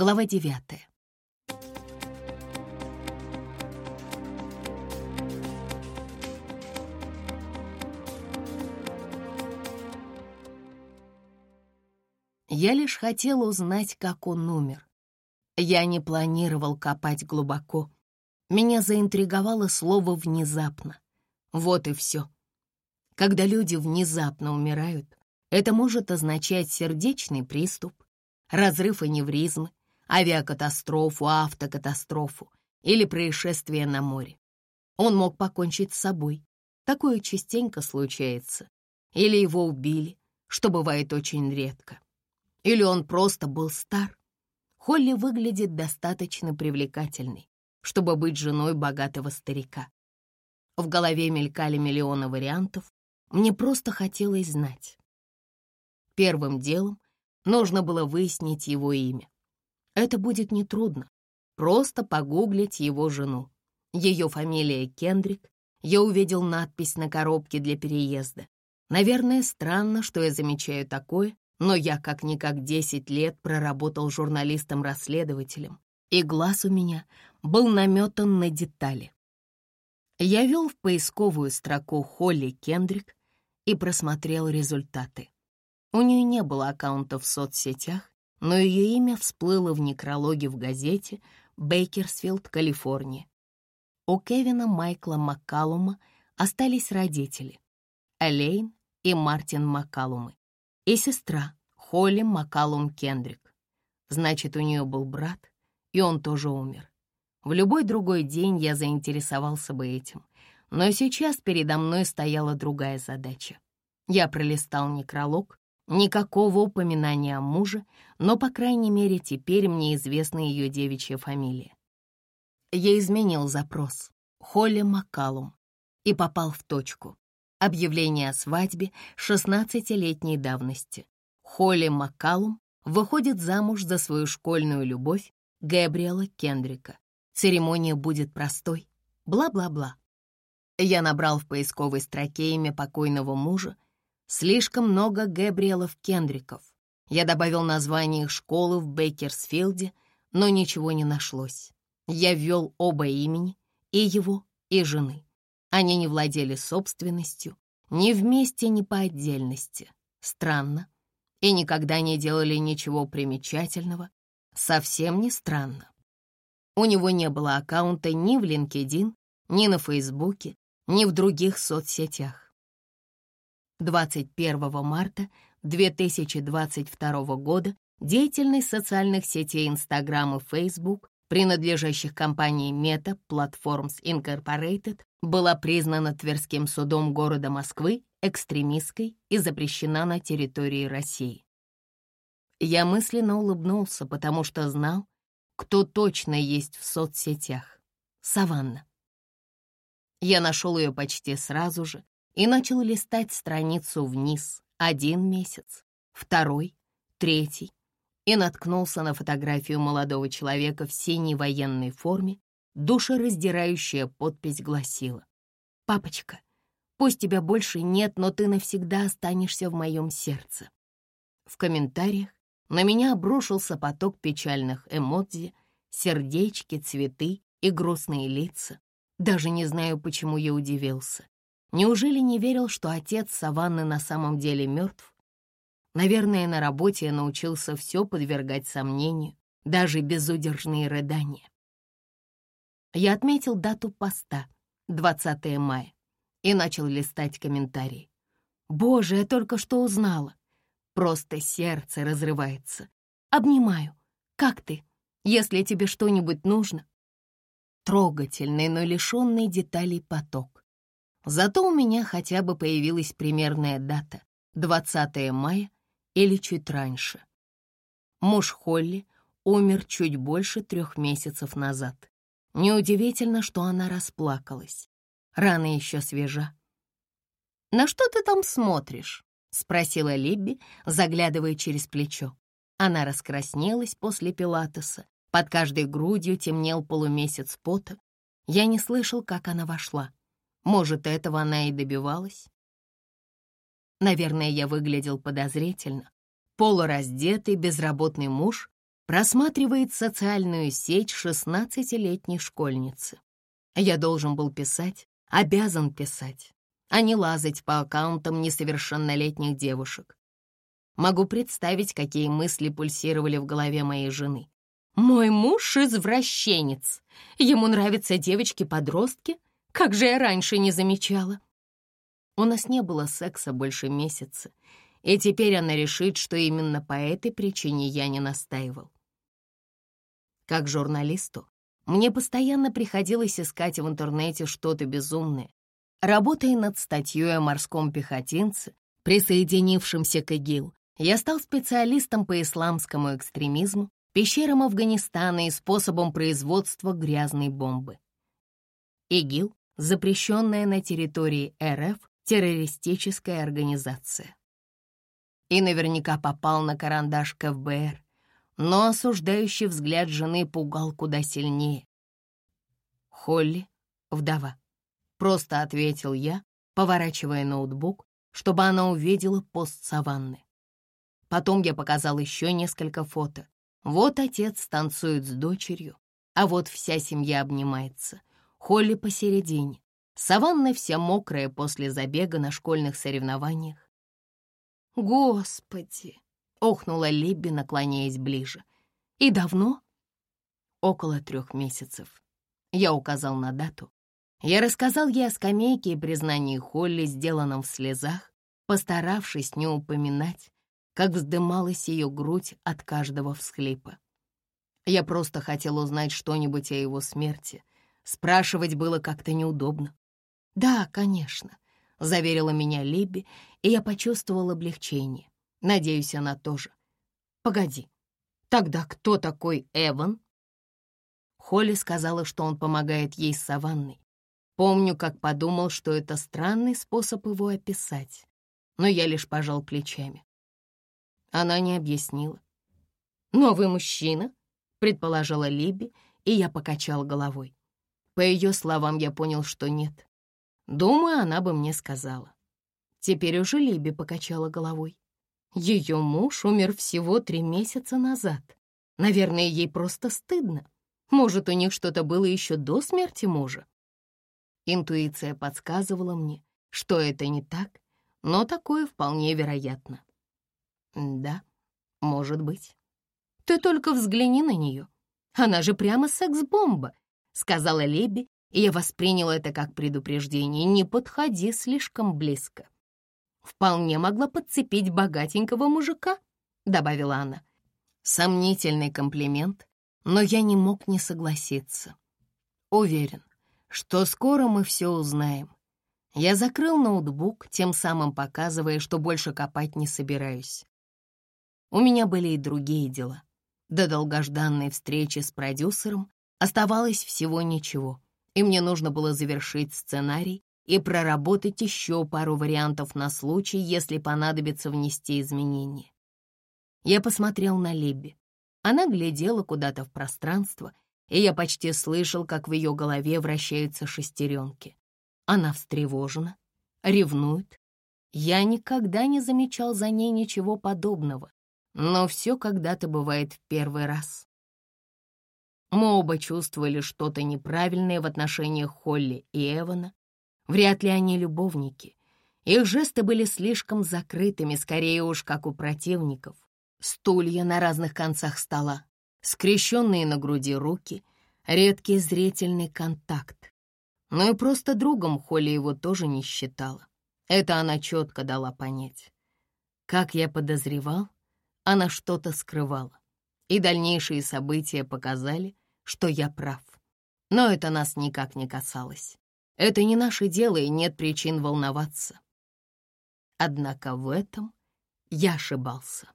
Глава девятая. Я лишь хотела узнать, как он умер. Я не планировал копать глубоко. Меня заинтриговало слово «внезапно». Вот и все. Когда люди внезапно умирают, это может означать сердечный приступ, разрыв аневризмы, авиакатастрофу, автокатастрофу или происшествие на море. Он мог покончить с собой. Такое частенько случается. Или его убили, что бывает очень редко. Или он просто был стар. Холли выглядит достаточно привлекательной, чтобы быть женой богатого старика. В голове мелькали миллионы вариантов. Мне просто хотелось знать. Первым делом нужно было выяснить его имя. Это будет нетрудно. Просто погуглить его жену. Ее фамилия Кендрик. Я увидел надпись на коробке для переезда. Наверное, странно, что я замечаю такое, но я как-никак 10 лет проработал журналистом-расследователем, и глаз у меня был наметан на детали. Я вел в поисковую строку Холли Кендрик и просмотрел результаты. У нее не было аккаунта в соцсетях, но ее имя всплыло в некрологе в газете «Бейкерсфилд, Калифорния». У Кевина Майкла Маккалума остались родители — Элейн и Мартин Маккалумы и сестра Холли Маккалум Кендрик. Значит, у нее был брат, и он тоже умер. В любой другой день я заинтересовался бы этим, но сейчас передо мной стояла другая задача. Я пролистал некролог, никакого упоминания о муже, но, по крайней мере, теперь мне известна ее девичья фамилия. Я изменил запрос «Холли Маккалум» и попал в точку. Объявление о свадьбе 16-летней давности. Холли Маккалум выходит замуж за свою школьную любовь Гэбриэла Кендрика. Церемония будет простой. Бла-бла-бла. Я набрал в поисковой строке имя покойного мужа. Слишком много Гэбриэлов Кендриков. Я добавил название их школы в Бейкерсфилде, но ничего не нашлось. Я ввел оба имени, и его, и жены. Они не владели собственностью, ни вместе, ни по отдельности. Странно. И никогда не делали ничего примечательного. Совсем не странно. У него не было аккаунта ни в LinkedIn, ни на Фейсбуке, ни в других соцсетях. 21 марта 2022 года деятельность социальных сетей Instagram и Facebook принадлежащих компании Meta Platforms Incorporated, была признана Тверским судом города Москвы экстремистской и запрещена на территории России. Я мысленно улыбнулся, потому что знал, кто точно есть в соцсетях. Саванна. Я нашел ее почти сразу же и начал листать страницу вниз. Один месяц, второй, третий и наткнулся на фотографию молодого человека в синей военной форме. Душераздирающая подпись гласила «Папочка, пусть тебя больше нет, но ты навсегда останешься в моем сердце». В комментариях на меня обрушился поток печальных эмодзи, сердечки, цветы и грустные лица. Даже не знаю, почему я удивился. Неужели не верил, что отец Саванны на самом деле мертв? Наверное, на работе я научился все подвергать сомнению, даже безудержные рыдания. Я отметил дату поста, 20 мая, и начал листать комментарии. «Боже, я только что узнала. Просто сердце разрывается. Обнимаю. Как ты? Если тебе что-нибудь нужно?» Трогательный, но лишенный деталей поток. Зато у меня хотя бы появилась примерная дата — 20 мая или чуть раньше. Муж Холли умер чуть больше трех месяцев назад. Неудивительно, что она расплакалась. Рана еще свежа. «На что ты там смотришь?» — спросила Либби, заглядывая через плечо. Она раскраснелась после пилатеса. Под каждой грудью темнел полумесяц пота. Я не слышал, как она вошла. Может, этого она и добивалась? Наверное, я выглядел подозрительно. Полураздетый, безработный муж просматривает социальную сеть шестнадцатилетней школьницы. Я должен был писать, обязан писать, а не лазать по аккаунтам несовершеннолетних девушек. Могу представить, какие мысли пульсировали в голове моей жены. «Мой муж — извращенец. Ему нравятся девочки-подростки? Как же я раньше не замечала!» У нас не было секса больше месяца, и теперь она решит, что именно по этой причине я не настаивал. Как журналисту, мне постоянно приходилось искать в интернете что-то безумное. Работая над статьей о морском пехотинце, присоединившемся к ИГИЛ, я стал специалистом по исламскому экстремизму, пещерам Афганистана и способам производства грязной бомбы. ИГИЛ — запрещенная на территории РФ террористическая организация. И наверняка попал на карандаш КФБР, но осуждающий взгляд жены пугал куда сильнее. «Холли — вдова», — просто ответил я, поворачивая ноутбук, чтобы она увидела пост саванны. Потом я показал еще несколько фото. Вот отец танцует с дочерью, а вот вся семья обнимается. Холли посередине. Саванна вся мокрая после забега на школьных соревнованиях. «Господи!» — охнула Либби, наклоняясь ближе. «И давно?» «Около трех месяцев». Я указал на дату. Я рассказал ей о скамейке и признании Холли, сделанном в слезах, постаравшись не упоминать, как вздымалась ее грудь от каждого всхлипа. Я просто хотел узнать что-нибудь о его смерти. Спрашивать было как-то неудобно. «Да, конечно», — заверила меня Либби, и я почувствовал облегчение. Надеюсь, она тоже. Погоди, тогда кто такой Эван? Холли сказала, что он помогает ей с саванной. Помню, как подумал, что это странный способ его описать, но я лишь пожал плечами. Она не объяснила. «Новый мужчина?» — предположила Либи, и я покачал головой. По ее словам, я понял, что нет. Думаю, она бы мне сказала. Теперь уже Либи покачала головой. Ее муж умер всего три месяца назад. Наверное, ей просто стыдно. Может, у них что-то было еще до смерти мужа? Интуиция подсказывала мне, что это не так, но такое вполне вероятно. Да, может быть. Ты только взгляни на нее. Она же прямо секс-бомба, сказала Леби, и я воспринял это как предупреждение. Не подходи слишком близко вполне могла подцепить богатенького мужика», — добавила она. Сомнительный комплимент, но я не мог не согласиться. Уверен, что скоро мы все узнаем. Я закрыл ноутбук, тем самым показывая, что больше копать не собираюсь. У меня были и другие дела. До долгожданной встречи с продюсером оставалось всего ничего, и мне нужно было завершить сценарий и проработать еще пару вариантов на случай, если понадобится внести изменения. Я посмотрел на Либби. Она глядела куда-то в пространство, и я почти слышал, как в ее голове вращаются шестеренки. Она встревожена, ревнует. Я никогда не замечал за ней ничего подобного, но все когда-то бывает в первый раз. Мы оба чувствовали что-то неправильное в отношениях Холли и Эвана, Вряд ли они любовники. Их жесты были слишком закрытыми, скорее уж, как у противников. Стулья на разных концах стола, скрещенные на груди руки, редкий зрительный контакт. Но и просто другом Холли его тоже не считала. Это она четко дала понять. Как я подозревал, она что-то скрывала. И дальнейшие события показали, что я прав. Но это нас никак не касалось. Это не наше дело, и нет причин волноваться. Однако в этом я ошибался.